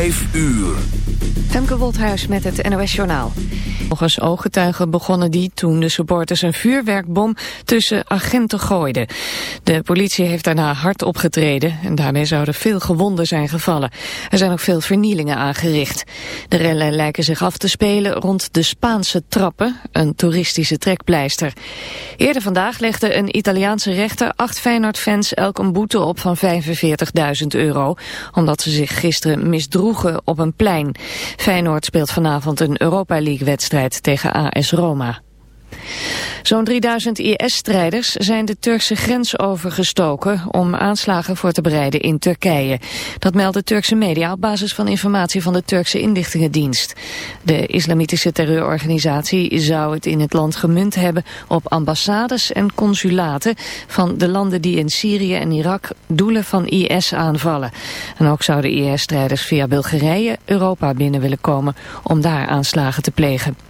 5 uur. Wolthuis met het NOS Journaal. Volgens ooggetuigen begonnen die toen de supporters een vuurwerkbom tussen agenten gooiden. De politie heeft daarna hard opgetreden en daarmee zouden veel gewonden zijn gevallen. Er zijn ook veel vernielingen aangericht. De rellen lijken zich af te spelen rond de Spaanse trappen, een toeristische trekpleister. Eerder vandaag legde een Italiaanse rechter acht Feyenoord-fans elk een boete op van 45.000 euro, omdat ze zich gisteren misdroegen op een plein. Feyenoord speelt vanavond een Europa Tegen AS Roma. Zo'n 3000 IS-strijders zijn de Turkse grens overgestoken om aanslagen voor te bereiden in Turkije. Dat melden Turkse media op basis van informatie van de Turkse inlichtingendienst. De islamitische terreurorganisatie zou het in het land gemunt hebben op ambassades en consulaten van de landen die in Syrië en Irak doelen van IS aanvallen. En ook zouden IS-strijders via Bulgarije Europa binnen willen komen om daar aanslagen te plegen.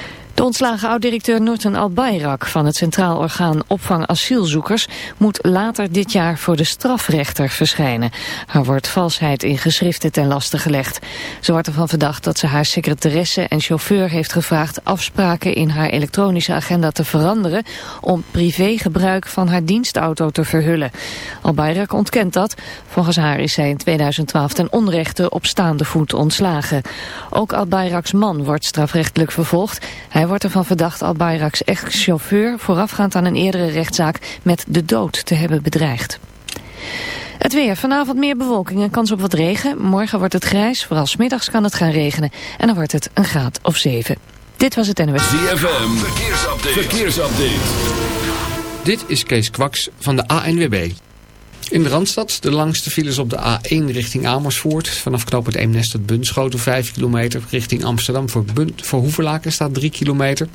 De ontslagen oud-directeur Noorten Al-Bayrak van het Centraal Orgaan Opvang Asielzoekers moet later dit jaar voor de strafrechter verschijnen. Haar wordt valsheid in geschriften ten laste gelegd. Ze wordt ervan verdacht dat ze haar secretaresse en chauffeur heeft gevraagd afspraken in haar elektronische agenda te veranderen om privégebruik van haar dienstauto te verhullen. Al-Bayrak ontkent dat. Volgens haar is zij in 2012 ten onrechte op staande voet ontslagen. Ook Al-Bayraks man wordt strafrechtelijk vervolgd. Hij wordt ervan verdacht Al-Bayraks ex-chauffeur voorafgaand aan een eerdere rechtszaak met de dood te hebben bedreigd. Het weer. Vanavond meer bewolking en kans op wat regen. Morgen wordt het grijs. Vooral smiddags kan het gaan regenen. En dan wordt het een graad of 7. Dit was het NWS. ZFM. Verkeersupdate. Verkeersupdate. Dit is Kees Kwaks van de ANWB. In de Randstad de langste files op de A1 richting Amersfoort. Vanaf knooppunt Eemnes tot Bunschoten 5 kilometer. Richting Amsterdam voor, Bun voor staat 3 kilometer.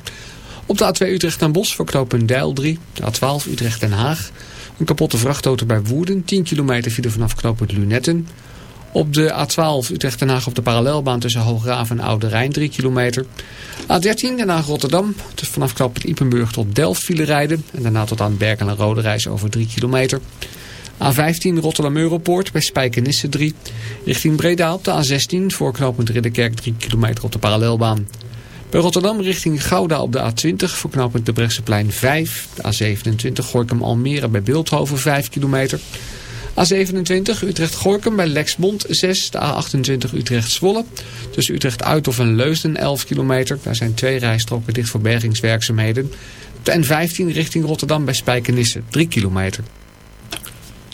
Op de A2 Utrecht naar Bos voor knooppunt Deil 3. De A12 Utrecht Den Haag. Een kapotte vrachtauto bij Woerden. 10 kilometer file vanaf knooppunt Lunetten. Op de A12 Utrecht Den Haag op de parallelbaan tussen Hoograven en Oude Rijn 3 kilometer. A13 Den Haag Rotterdam. Dus vanaf knooppunt Ipenburg tot Delft file rijden. En daarna tot aan Bergen en Rode Reis over 3 kilometer. A15 Rotterdam-Europoort bij Spijkenisse 3. Richting Breda op de A16 voor knooppunt Ridderkerk 3 kilometer op de parallelbaan. Bij Rotterdam richting Gouda op de A20 voor knooppunt de Bresseplein 5. De A27 Gorkum-Almere bij Beeldhoven 5 kilometer. A27 Utrecht-Gorkum bij Lexmond 6. De A28 Utrecht-Zwolle. Tussen Utrecht-Uithof en Leusden 11 kilometer. Daar zijn twee rijstroken dicht voor bergingswerkzaamheden. De N15 richting Rotterdam bij Spijkenisse 3 kilometer.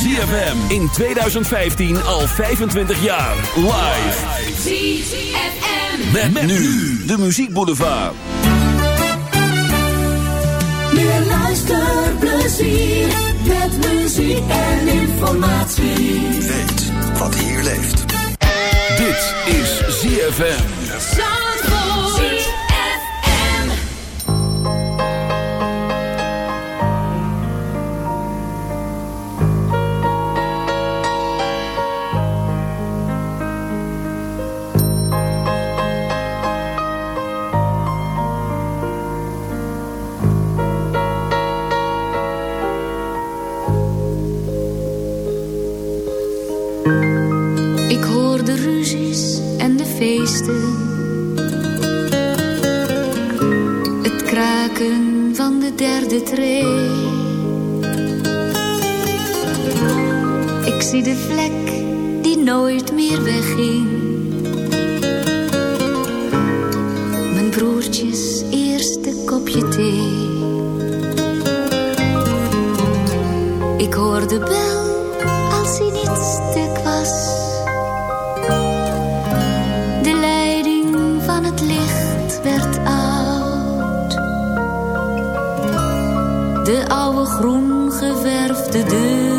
ZFM in 2015 al 25 jaar. Live. ZFM. Met, met nu de Muziek Boulevard. Meer luisterplezier met muziek en informatie. Weet wat hier leeft. Dit is ZFM. En de feesten. Het kraken van de derde tree. Ik zie de vlek die nooit meer wegging. Mijn broertjes eerste kopje thee. Ik hoor de bel als hij niet stuk was. Groen deuren.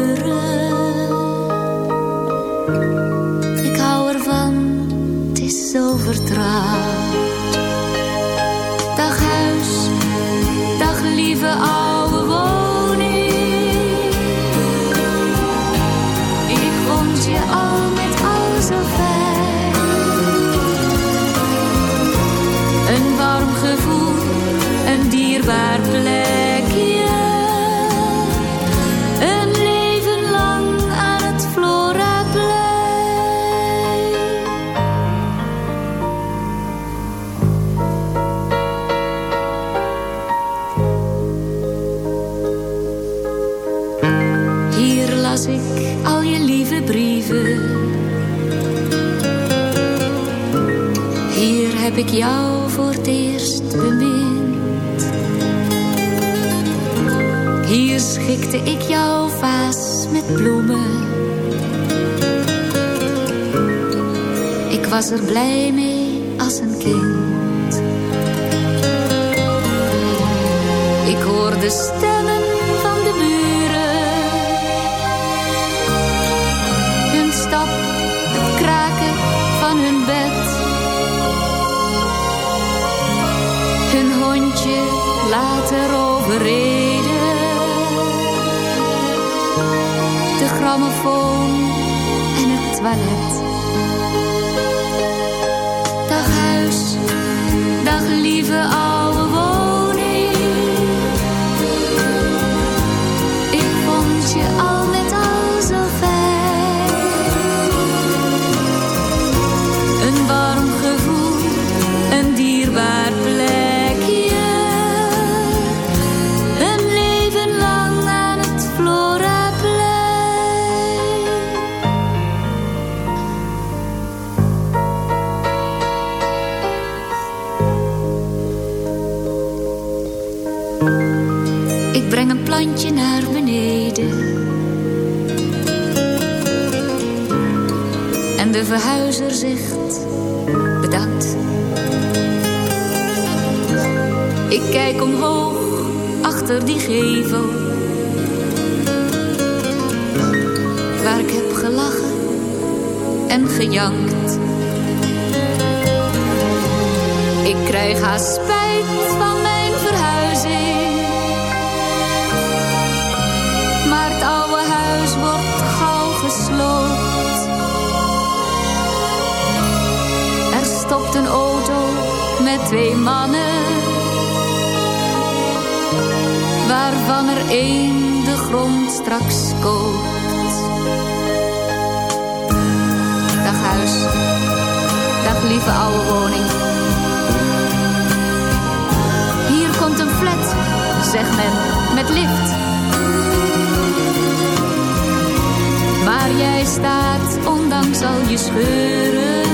Vaas met bloemen. Ik was er blij mee als een kind. Ik hoor de stemmen van de buren. Hun stap, het kraken van hun bed. Hun hondje later overreden. Grammofoon en het toilet. Dag huis, dag lieve oude verhuizer zegt bedankt. Ik kijk omhoog achter die gevel. Waar ik heb gelachen en gejankt. Ik krijg haast spijt van mijn verhuizing. Maar het oude huis wordt gauw gesloopt. Met twee mannen. Waarvan er één de grond straks koopt. Dag huis, dag lieve oude woning. Hier komt een flat, zegt men, met lift. Waar jij staat, ondanks al je scheuren.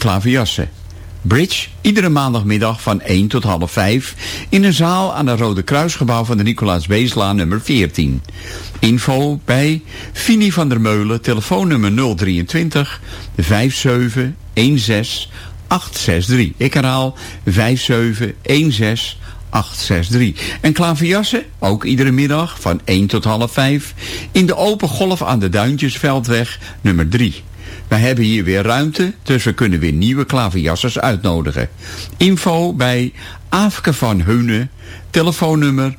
Klaverjassen. Bridge iedere maandagmiddag van 1 tot half 5 in een zaal aan het Rode Kruisgebouw van de Nicolaas Weeslaan nummer 14. Info bij Fini van der Meulen, telefoonnummer 023 5716 863. Ik herhaal 5716 863. En klaverjassen, ook iedere middag van 1 tot half 5... in de open golf aan de Duintjesveldweg nummer 3. Wij hebben hier weer ruimte, dus we kunnen weer nieuwe klaverjassers uitnodigen. Info bij Aafke van Heunen, telefoonnummer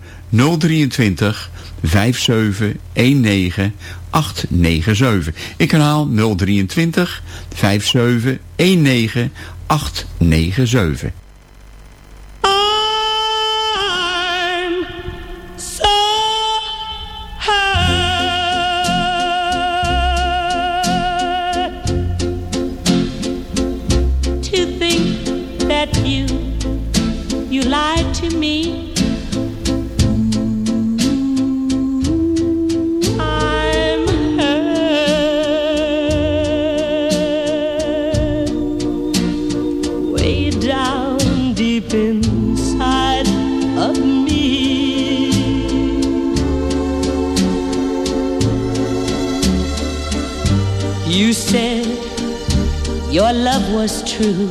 023 5719 897. Ik herhaal 023 5719 897. too.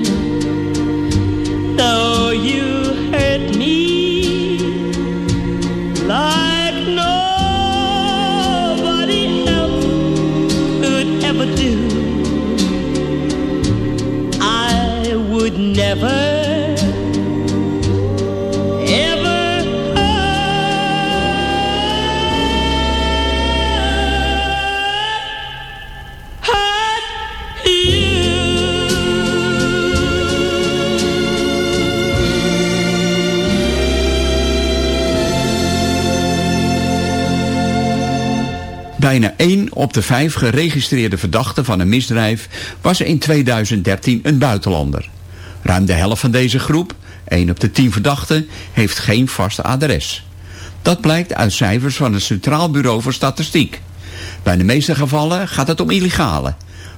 Bijna 1 op de 5 geregistreerde verdachten van een misdrijf was in 2013 een buitenlander. Ruim de helft van deze groep, 1 op de 10 verdachten, heeft geen vast adres. Dat blijkt uit cijfers van het Centraal Bureau voor Statistiek. Bij de meeste gevallen gaat het om illegale,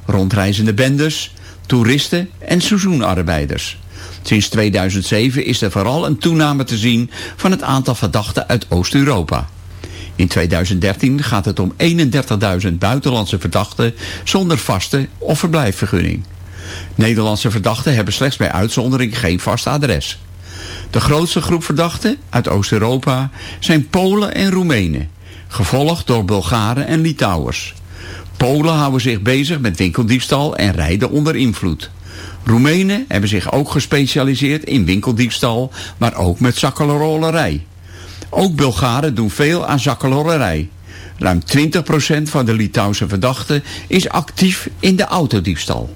rondreizende bendes, toeristen en seizoenarbeiders. Sinds 2007 is er vooral een toename te zien van het aantal verdachten uit Oost-Europa. In 2013 gaat het om 31.000 buitenlandse verdachten zonder vaste of verblijfvergunning. Nederlandse verdachten hebben slechts bij uitzondering geen vast adres. De grootste groep verdachten uit Oost-Europa zijn Polen en Roemenen, gevolgd door Bulgaren en Litouwers. Polen houden zich bezig met winkeldiefstal en rijden onder invloed. Roemenen hebben zich ook gespecialiseerd in winkeldiefstal, maar ook met zakkenrollerij. Ook Bulgaren doen veel aan zakkenrollerij. Ruim 20% van de Litouwse verdachten is actief in de autodiefstal.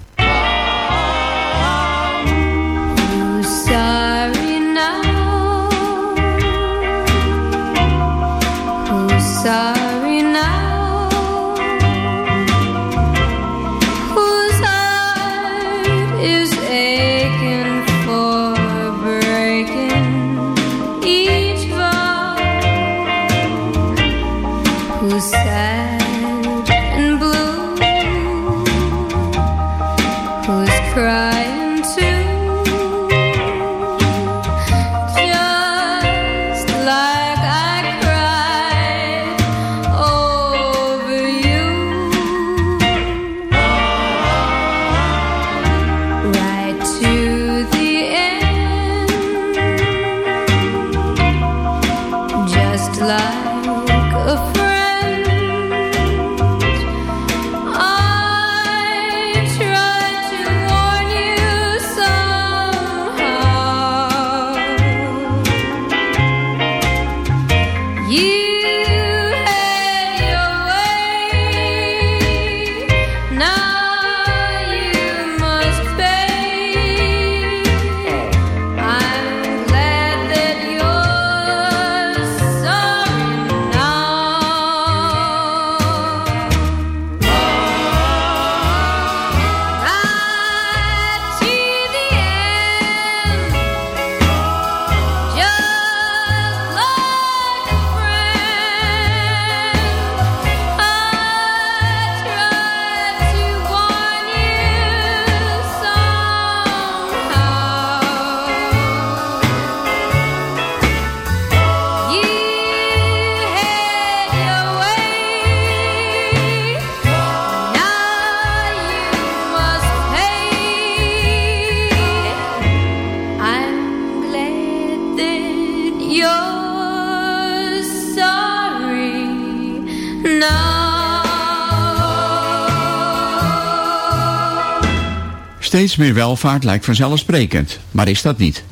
Meer welvaart lijkt vanzelfsprekend, maar is dat niet.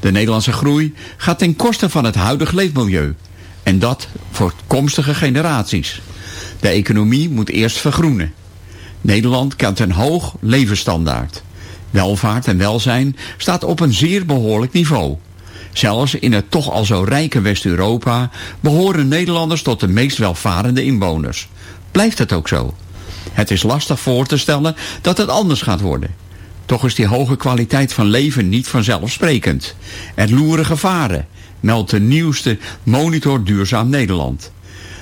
De Nederlandse groei gaat ten koste van het huidige leefmilieu. En dat voor toekomstige generaties. De economie moet eerst vergroenen. Nederland kent een hoog levensstandaard. Welvaart en welzijn staat op een zeer behoorlijk niveau. Zelfs in het toch al zo rijke West-Europa behoren Nederlanders tot de meest welvarende inwoners. Blijft het ook zo? Het is lastig voor te stellen dat het anders gaat worden. Toch is die hoge kwaliteit van leven niet vanzelfsprekend. Er loeren gevaren, meldt de nieuwste monitor Duurzaam Nederland.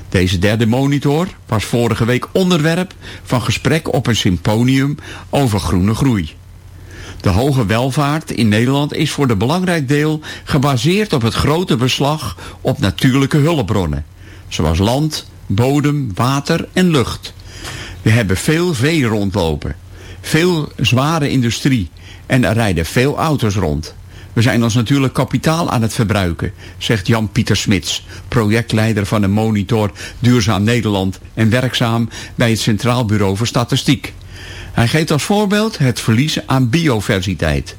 Deze derde monitor was vorige week onderwerp van gesprek op een symposium over groene groei. De hoge welvaart in Nederland is voor een belangrijk deel gebaseerd op het grote beslag op natuurlijke hulpbronnen. Zoals land, bodem, water en lucht. We hebben veel vee rondlopen veel zware industrie en er rijden veel auto's rond. We zijn ons natuurlijk kapitaal aan het verbruiken, zegt Jan-Pieter Smits, projectleider van de Monitor Duurzaam Nederland en werkzaam bij het Centraal Bureau voor Statistiek. Hij geeft als voorbeeld het verlies aan biodiversiteit.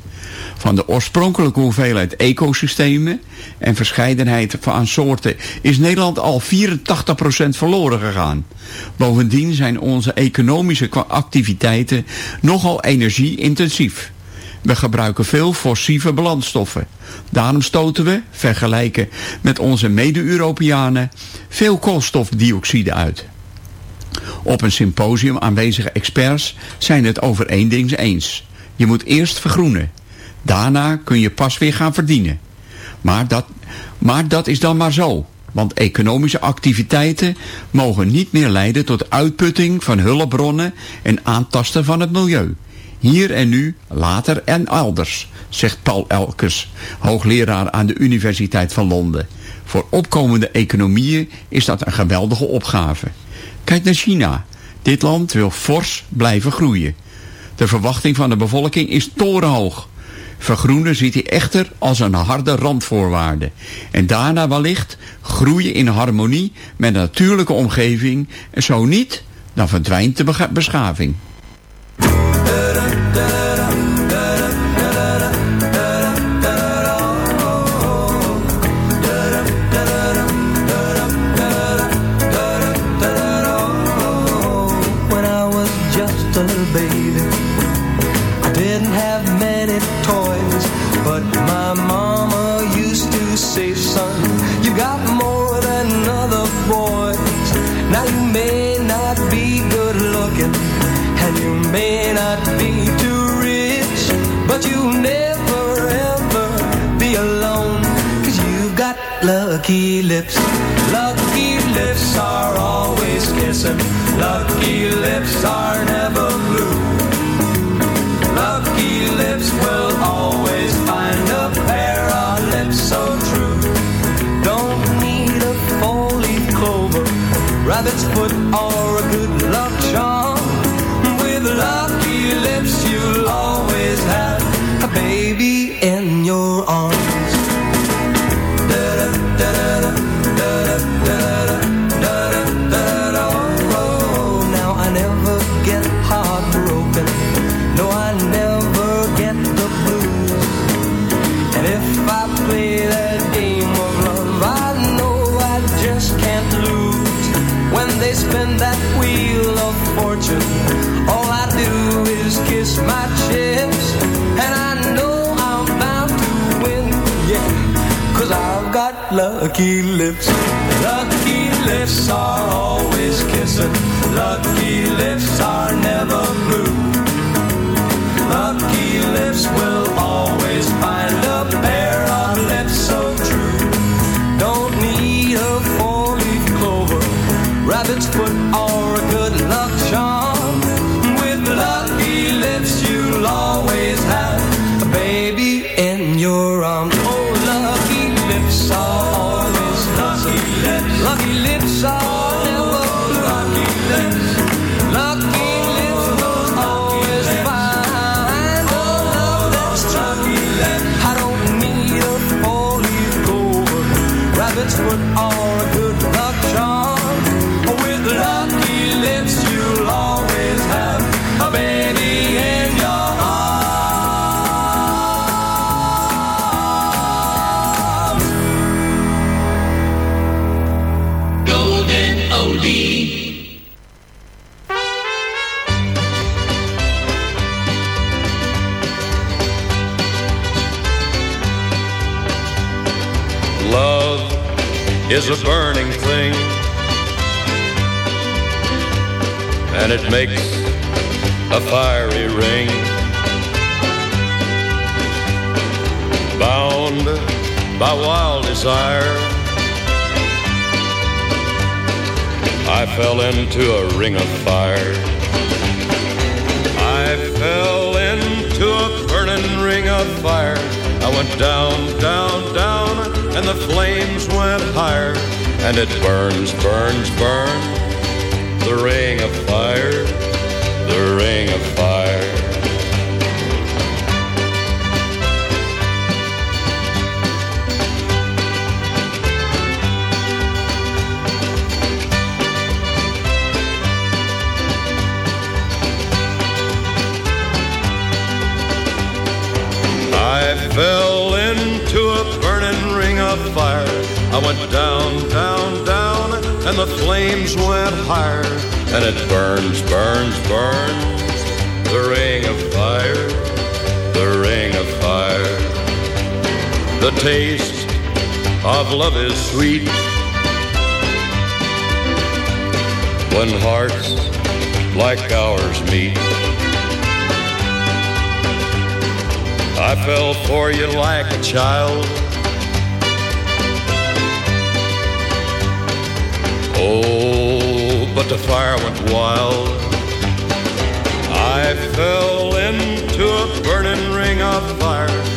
Van de oorspronkelijke hoeveelheid ecosystemen en verscheidenheid van soorten is Nederland al 84% verloren gegaan. Bovendien zijn onze economische activiteiten nogal energie-intensief. We gebruiken veel fossiele brandstoffen. Daarom stoten we, vergelijken met onze mede-Europeanen, veel koolstofdioxide uit. Op een symposium aanwezige experts zijn het over één ding eens. Je moet eerst vergroenen. Daarna kun je pas weer gaan verdienen. Maar dat, maar dat is dan maar zo. Want economische activiteiten mogen niet meer leiden tot uitputting van hulpbronnen en aantasten van het milieu. Hier en nu, later en elders, zegt Paul Elkes, hoogleraar aan de Universiteit van Londen. Voor opkomende economieën is dat een geweldige opgave. Kijk naar China. Dit land wil fors blijven groeien. De verwachting van de bevolking is torenhoog. Vergroenen ziet hij echter als een harde randvoorwaarde. En daarna wellicht groeien in harmonie met de natuurlijke omgeving. En zo niet, dan verdwijnt de beschaving. Lucky lips. Lucky lips are always kissing. Lucky lips are never blue. Lucky lips will always find a pair of lips so true. Don't need a four-leaf clover, rabbit's foot, or a good lucky lips. Lucky lips are always kissing. Lucky lips are never blue. Lucky lips will always find a pair of lips so true. Don't need a four-leaf clover, rabbit's foot, taste of love is sweet. When hearts like ours meet. I fell for you like a child. Oh, but the fire went wild. I fell into a burning ring of fire.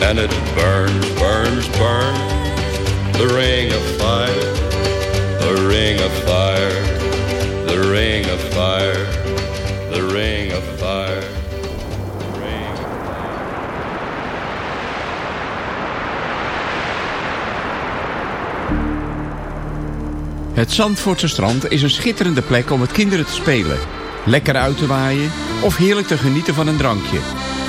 And it burns, burns, burns. The ring of fire, the ring of fire, the ring of fire, the ring of fire. Het Zandvoortse strand is een schitterende plek om met kinderen te spelen. Lekker uit te waaien of heerlijk te genieten van een drankje.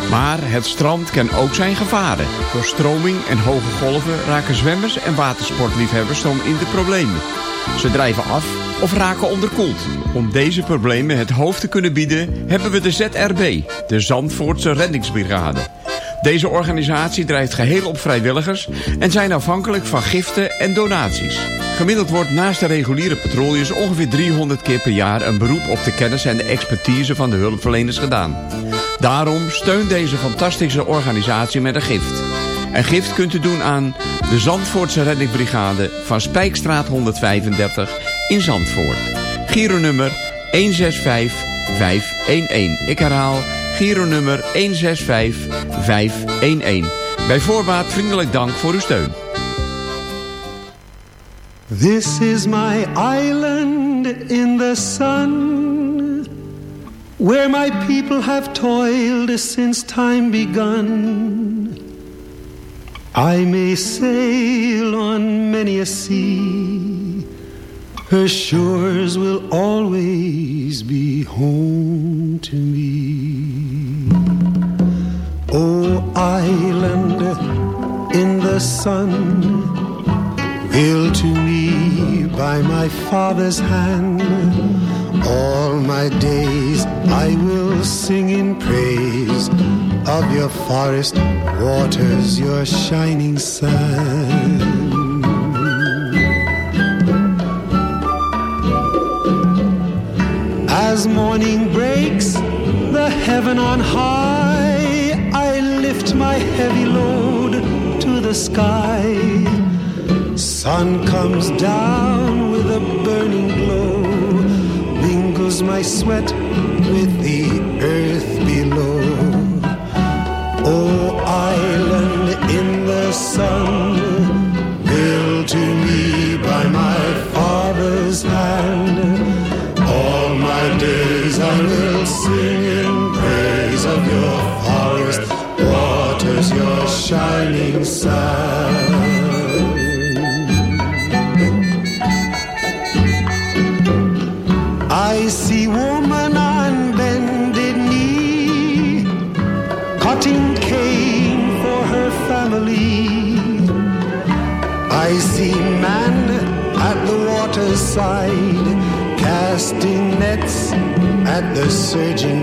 Maar het strand kan ook zijn gevaren. Door stroming en hoge golven raken zwemmers en watersportliefhebbers soms in de problemen. Ze drijven af of raken onderkoeld. Om deze problemen het hoofd te kunnen bieden hebben we de ZRB, de Zandvoortse Reddingsbrigade. Deze organisatie drijft geheel op vrijwilligers en zijn afhankelijk van giften en donaties. Gemiddeld wordt naast de reguliere patrouilles ongeveer 300 keer per jaar een beroep op de kennis en de expertise van de hulpverleners gedaan. Daarom steunt deze fantastische organisatie met een gift. Een gift kunt u doen aan de Zandvoortse Reddingsbrigade van Spijkstraat 135 in Zandvoort. Giro-nummer 165511. Ik herhaal, Giro-nummer 165511. Bij voorbaat vriendelijk dank voor uw steun. This is my island in the sun, where my people have toiled since time begun. I may sail on many a sea, her shores will always be home to me. Oh, island in the sun Built to me by my father's hand. All my days I will sing in praise of your forest waters, your shining sun. As morning breaks, the heaven on high, I lift my heavy load to the sky Sun comes down with a burning my sweat with the earth below. Oh, island in the sun, the surging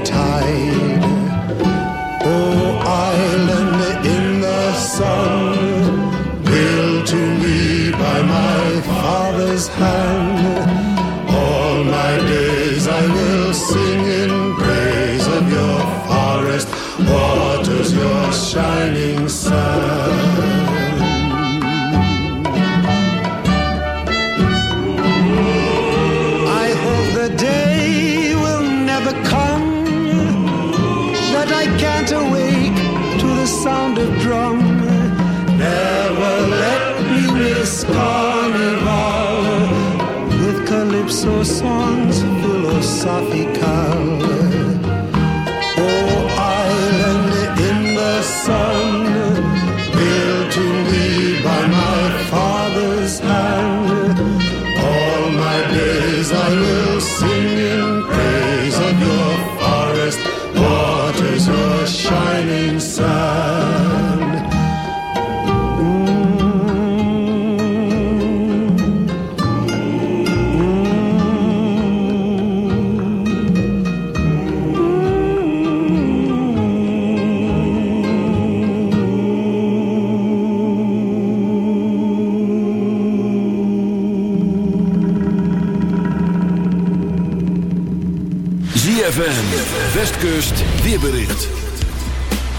Westkust weerbericht.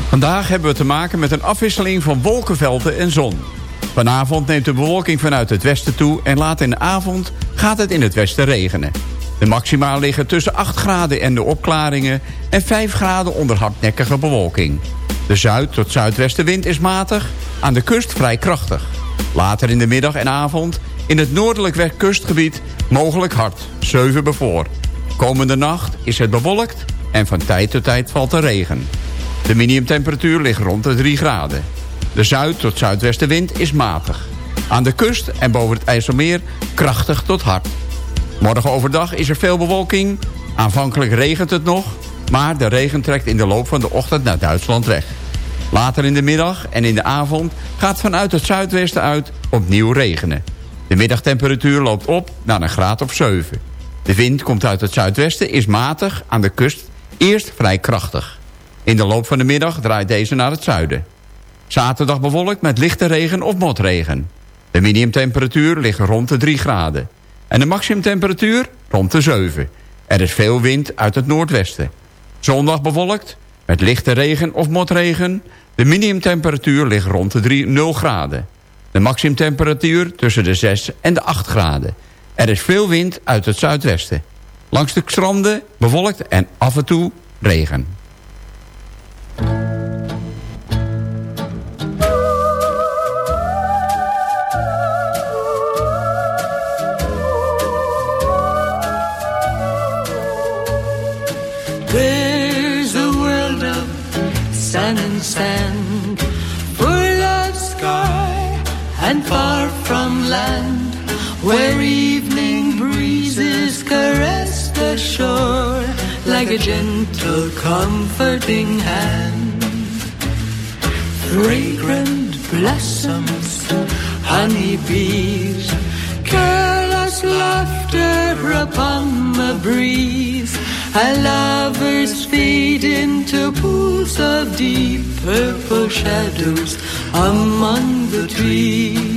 Vandaag hebben we te maken met een afwisseling van wolkenvelden en zon. Vanavond neemt de bewolking vanuit het westen toe... en laat in de avond gaat het in het westen regenen. De maxima liggen tussen 8 graden en de opklaringen... en 5 graden onder hardnekkige bewolking. De zuid- tot zuidwestenwind is matig, aan de kust vrij krachtig. Later in de middag en avond in het noordelijk kustgebied mogelijk hard, 7 bevoor. Komende nacht is het bewolkt en van tijd tot tijd valt er regen. De minimumtemperatuur ligt rond de 3 graden. De zuid- tot zuidwestenwind is matig. Aan de kust en boven het IJsselmeer krachtig tot hard. Morgen overdag is er veel bewolking. Aanvankelijk regent het nog, maar de regen trekt in de loop van de ochtend naar Duitsland weg. Later in de middag en in de avond gaat vanuit het zuidwesten uit opnieuw regenen. De middagtemperatuur loopt op naar een graad of 7. De wind komt uit het zuidwesten, is matig, aan de kust eerst vrij krachtig. In de loop van de middag draait deze naar het zuiden. Zaterdag bewolkt met lichte regen of motregen. De minimumtemperatuur ligt rond de 3 graden. En de maximumtemperatuur rond de 7. Er is veel wind uit het noordwesten. Zondag bewolkt met lichte regen of motregen. De minimumtemperatuur ligt rond de 3, 0 graden. De maximumtemperatuur tussen de 6 en de 8 graden. Er is veel wind uit het zuidwesten. Langs de stranden bewolkt en af en toe regen. There's a world of sun and sand Full of sky and far from land where evening breezes caress the shore like a gentle, comforting hand. Fragrant blossoms, honeybees, careless laughter upon the breeze. And lovers fade into pools of deep purple shadows among the trees.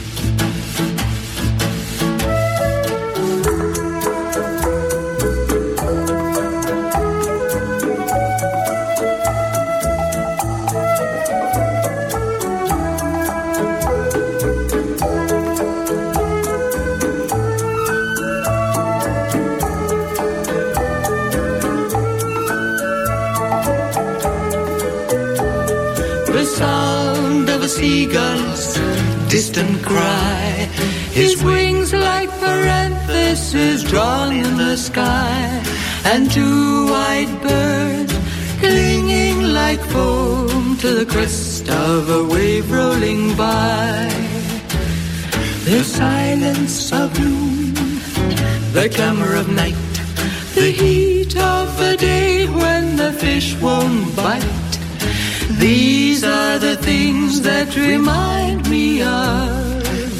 Parentheses drawn in the sky, and two white birds clinging like foam to the crest of a wave rolling by. The silence of noon, the clamor of night, the heat of the day when the fish won't bite. These are the things that remind me of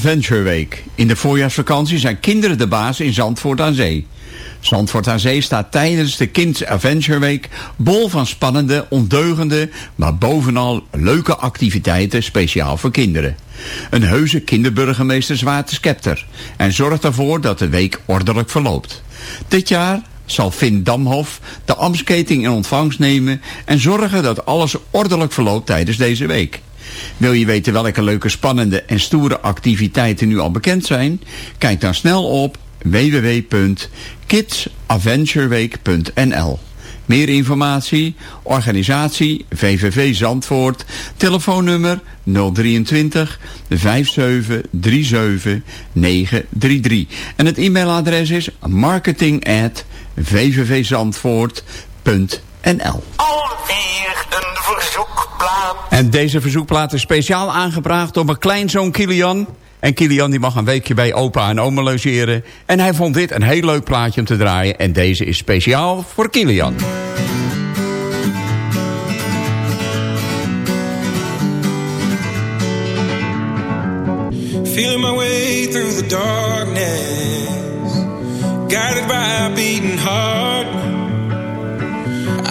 Adventure Week. In de voorjaarsvakantie zijn kinderen de baas in Zandvoort aan Zee. Zandvoort aan Zee staat tijdens de Kids Adventure Week bol van spannende, ondeugende, maar bovenal leuke activiteiten speciaal voor kinderen. Een heuse kinderburgemeester zwaart de scepter en zorgt ervoor dat de week ordelijk verloopt. Dit jaar zal Finn Damhof de Amskating in ontvangst nemen en zorgen dat alles ordelijk verloopt tijdens deze week. Wil je weten welke leuke, spannende en stoere activiteiten nu al bekend zijn? Kijk dan snel op www.kidsadventureweek.nl Meer informatie, organisatie, VVV Zandvoort, telefoonnummer 023 5737 933. En het e-mailadres is marketing vvvzandvoort.nl Alweer een verzoekplaat. En deze verzoekplaat is speciaal aangebracht door mijn kleinzoon Kilian. En Kilian die mag een weekje bij opa en oma logeren. En hij vond dit een heel leuk plaatje om te draaien. En deze is speciaal voor Kilian. Feeling my way through the darkness, guided by a beating heart.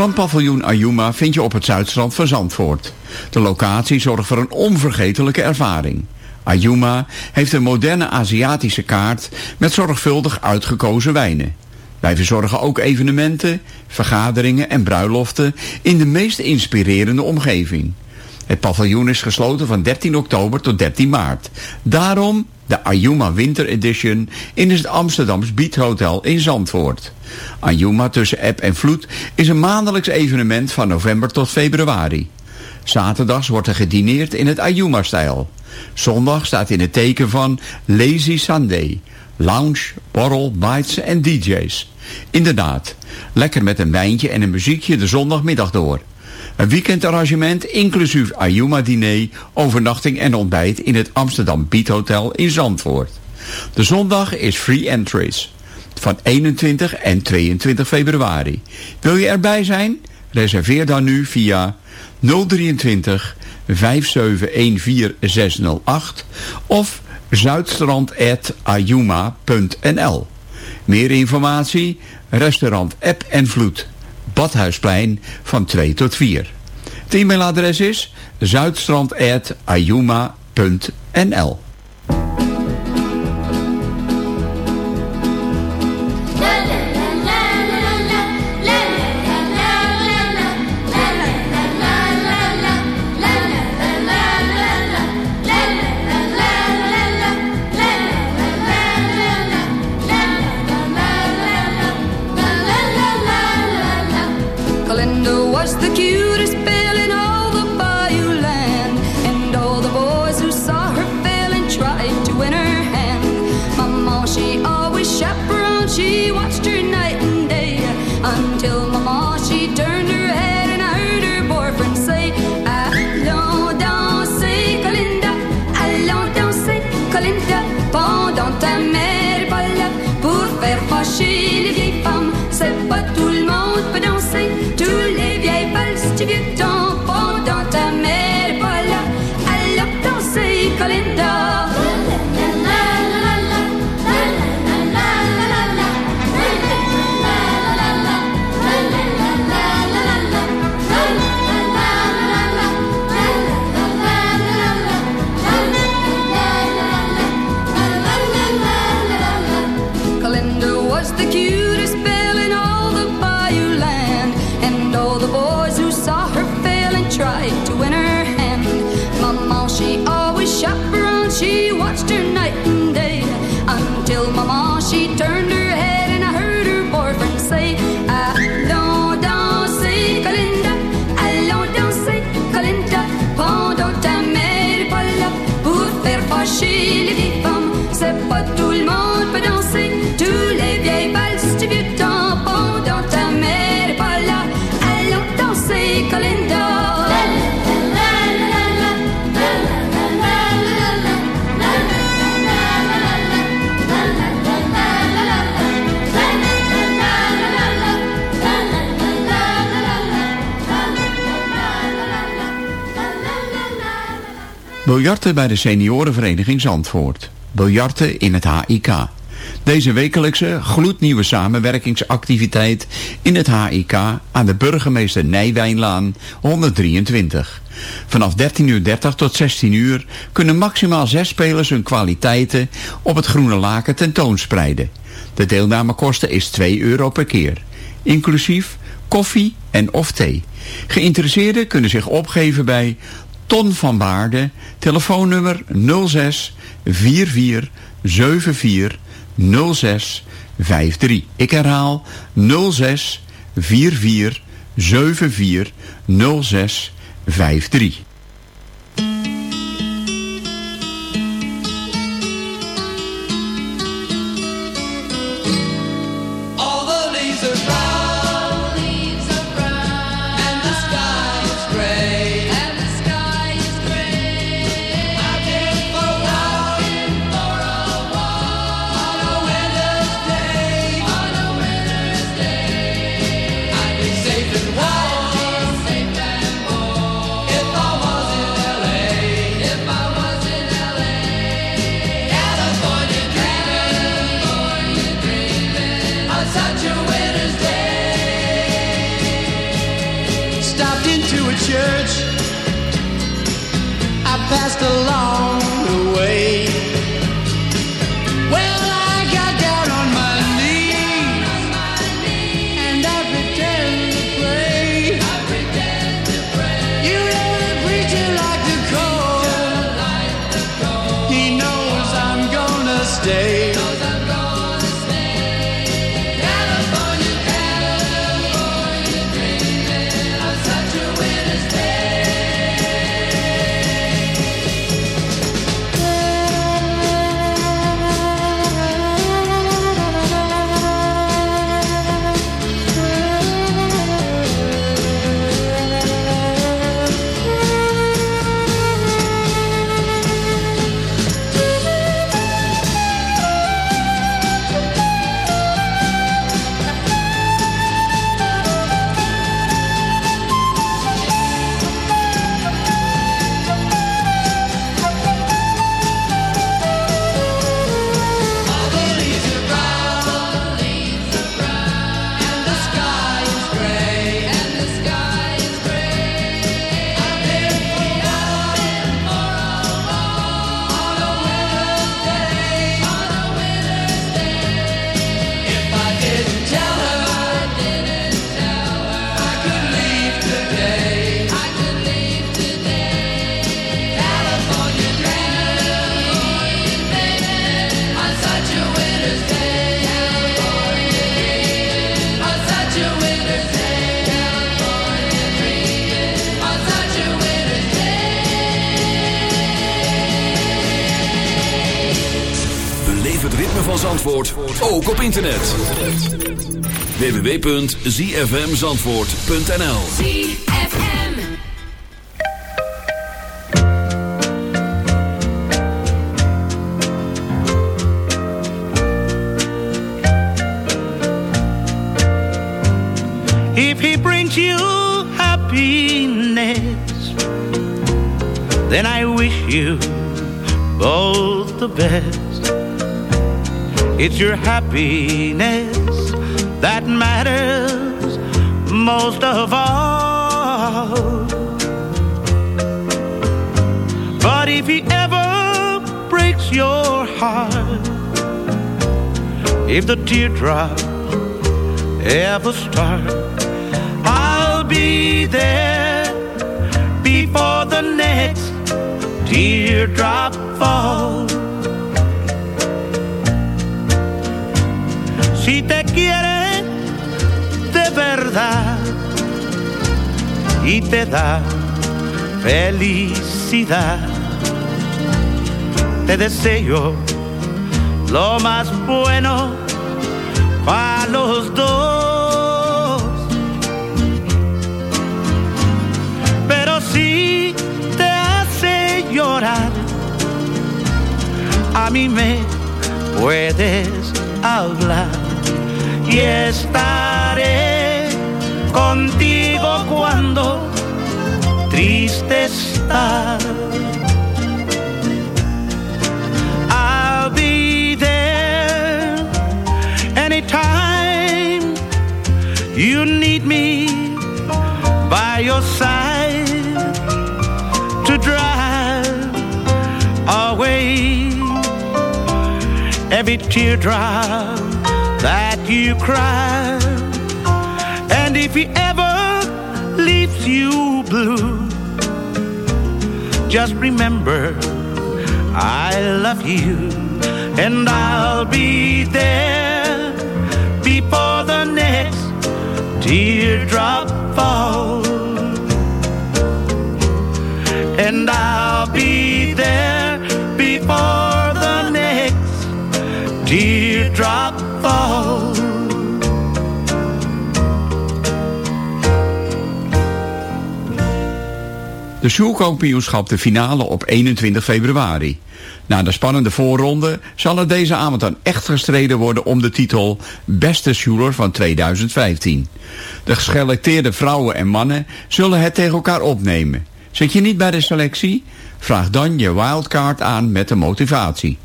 Strandpaviljoen Ayuma vind je op het zuidstrand van Zandvoort. De locatie zorgt voor een onvergetelijke ervaring. Ayuma heeft een moderne Aziatische kaart met zorgvuldig uitgekozen wijnen. Wij verzorgen ook evenementen, vergaderingen en bruiloften in de meest inspirerende omgeving. Het paviljoen is gesloten van 13 oktober tot 13 maart. Daarom de Ayuma Winter Edition in het Amsterdams Beat Hotel in Zandvoort. Ayuma tussen app en vloed is een maandelijks evenement van november tot februari. Zaterdags wordt er gedineerd in het Ayuma-stijl. Zondag staat in het teken van Lazy Sunday. Lounge, borrel, bites en DJ's. Inderdaad, lekker met een wijntje en een muziekje de zondagmiddag door. Een weekendarrangement inclusief Ayuma-diner, overnachting en ontbijt in het Amsterdam Beat Hotel in Zandvoort. De zondag is free entries van 21 en 22 februari. Wil je erbij zijn? Reserveer dan nu via 023 5714608 of zuidstrand.ayuma.nl Meer informatie? Restaurant App en Vloed. Badhuisplein van 2 tot 4. Het e-mailadres is zuidstrand.ayuma.nl Biljarten bij de seniorenvereniging Zandvoort. Biljarten in het HIK. Deze wekelijkse gloednieuwe samenwerkingsactiviteit in het HIK aan de burgemeester Nijwijnlaan 123. Vanaf 13.30 uur tot 16 uur kunnen maximaal zes spelers hun kwaliteiten op het Groene Laken tentoonspreiden. De deelnamekosten is 2 euro per keer, inclusief koffie en of thee. Geïnteresseerden kunnen zich opgeven bij Ton van Baarden, telefoonnummer 06 44 74 06 53. Ik herhaal 06 44 74 06 53. www.zfmzandvoort.nl If he brings you happiness Then I wish you both the best. It's your happiness that matters most of all. But if he ever breaks your heart, if the teardrop ever start, I'll be there before the next teardrop falls. si te quiere y te da felicidad. Te deseo lo más bueno para los dos. Pero si te hace llorar, a mí me puedes hablar y estaré contigo cuando triste está. I'll be there anytime you need me by your side to drive away every teardrop that you cry. If he ever leaves you blue, just remember I love you and I'll be there before the next teardrop falls. De Sjoelkampioenschap de finale op 21 februari. Na de spannende voorronde zal er deze avond dan echt gestreden worden om de titel Beste Schuler van 2015. De geselecteerde vrouwen en mannen zullen het tegen elkaar opnemen. Zit je niet bij de selectie? Vraag dan je wildcard aan met de motivatie.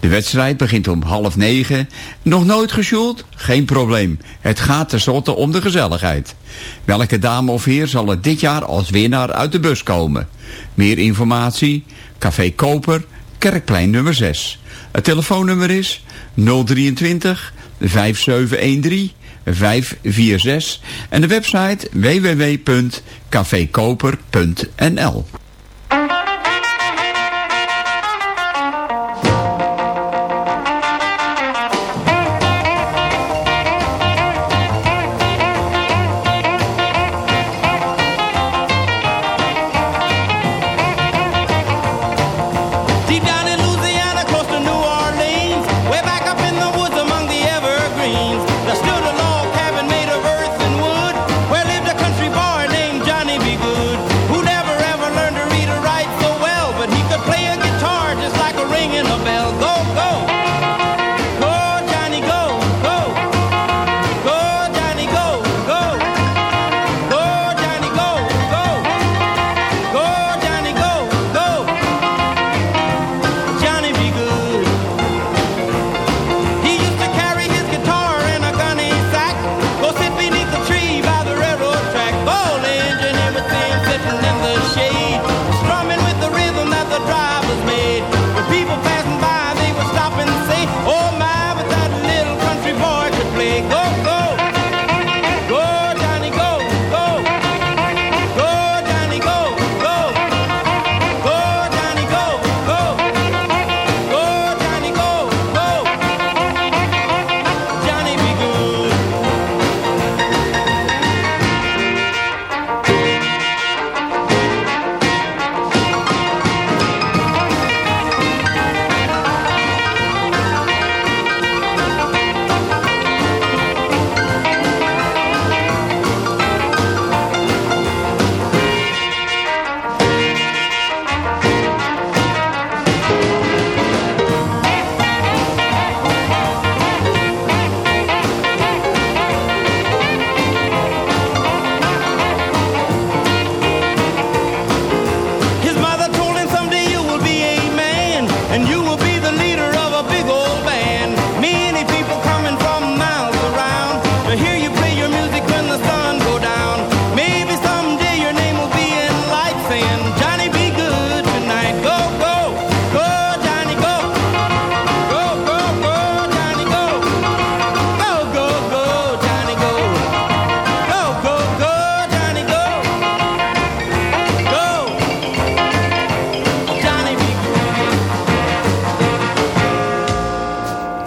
De wedstrijd begint om half negen. Nog nooit gesjoeld? Geen probleem. Het gaat tenslotte om de gezelligheid. Welke dame of heer zal er dit jaar als winnaar uit de bus komen? Meer informatie? Café Koper, Kerkplein nummer 6. Het telefoonnummer is 023 5713 546 en de website www.cafekoper.nl.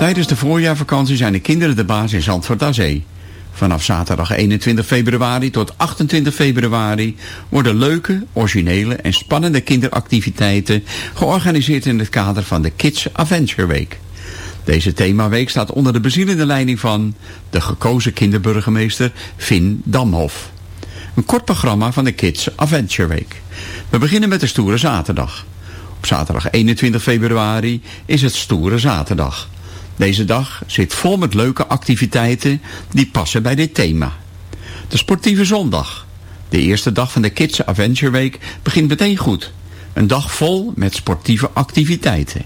Tijdens de voorjaarvakantie zijn de kinderen de baas in Zandvoort aan Zee. Vanaf zaterdag 21 februari tot 28 februari worden leuke, originele en spannende kinderactiviteiten georganiseerd in het kader van de Kids Adventure Week. Deze themaweek staat onder de bezielende leiding van de gekozen kinderburgemeester Finn Damhof. Een kort programma van de Kids Adventure Week. We beginnen met de Stoere Zaterdag. Op zaterdag 21 februari is het Stoere Zaterdag. Deze dag zit vol met leuke activiteiten die passen bij dit thema. De Sportieve Zondag. De eerste dag van de Kids Adventure Week begint meteen goed. Een dag vol met sportieve activiteiten.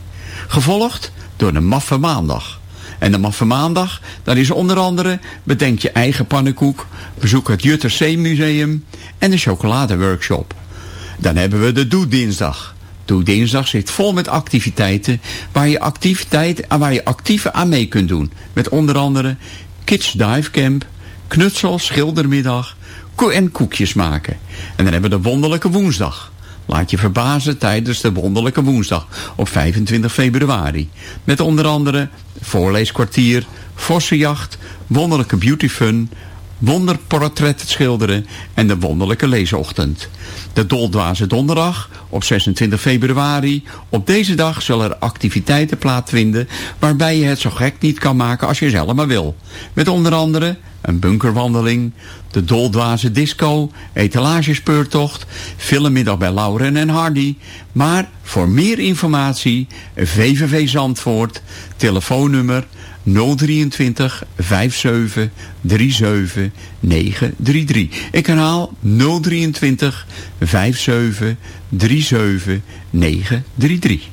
Gevolgd door de Maffe Maandag. En mag van maandag, dat is onder andere bedenk je eigen pannenkoek, bezoek het Juttersee Museum en de chocoladeworkshop. Dan hebben we de Doe Dinsdag. Doe Dinsdag zit vol met activiteiten waar je, activiteit, waar je actief aan mee kunt doen. Met onder andere Kids Dive Camp, knutsel, schildermiddag en koekjes maken. En dan hebben we de Wonderlijke Woensdag. Laat je verbazen tijdens de Wonderlijke Woensdag op 25 februari. Met onder andere voorleeskwartier, vossenjacht, wonderlijke beautyfun, wonderportret schilderen en de wonderlijke leesochtend. De Doldwaze Donderdag op 26 februari. Op deze dag zullen er activiteiten plaatsvinden waarbij je het zo gek niet kan maken als je zelf maar wil. Met onder andere een bunkerwandeling, de Doldwaze Disco, etalagespeurtocht, filmmiddag bij Lauren en Hardy. Maar voor meer informatie, VVV Zandvoort, telefoonnummer 023 57 37 933. Ik herhaal 023 57 37 933.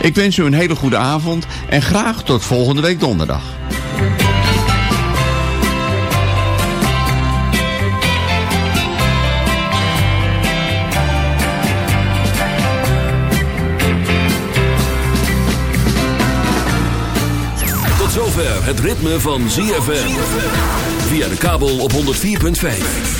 Ik wens u een hele goede avond en graag tot volgende week donderdag. Tot zover het ritme van ZFM. Via de kabel op 104.5.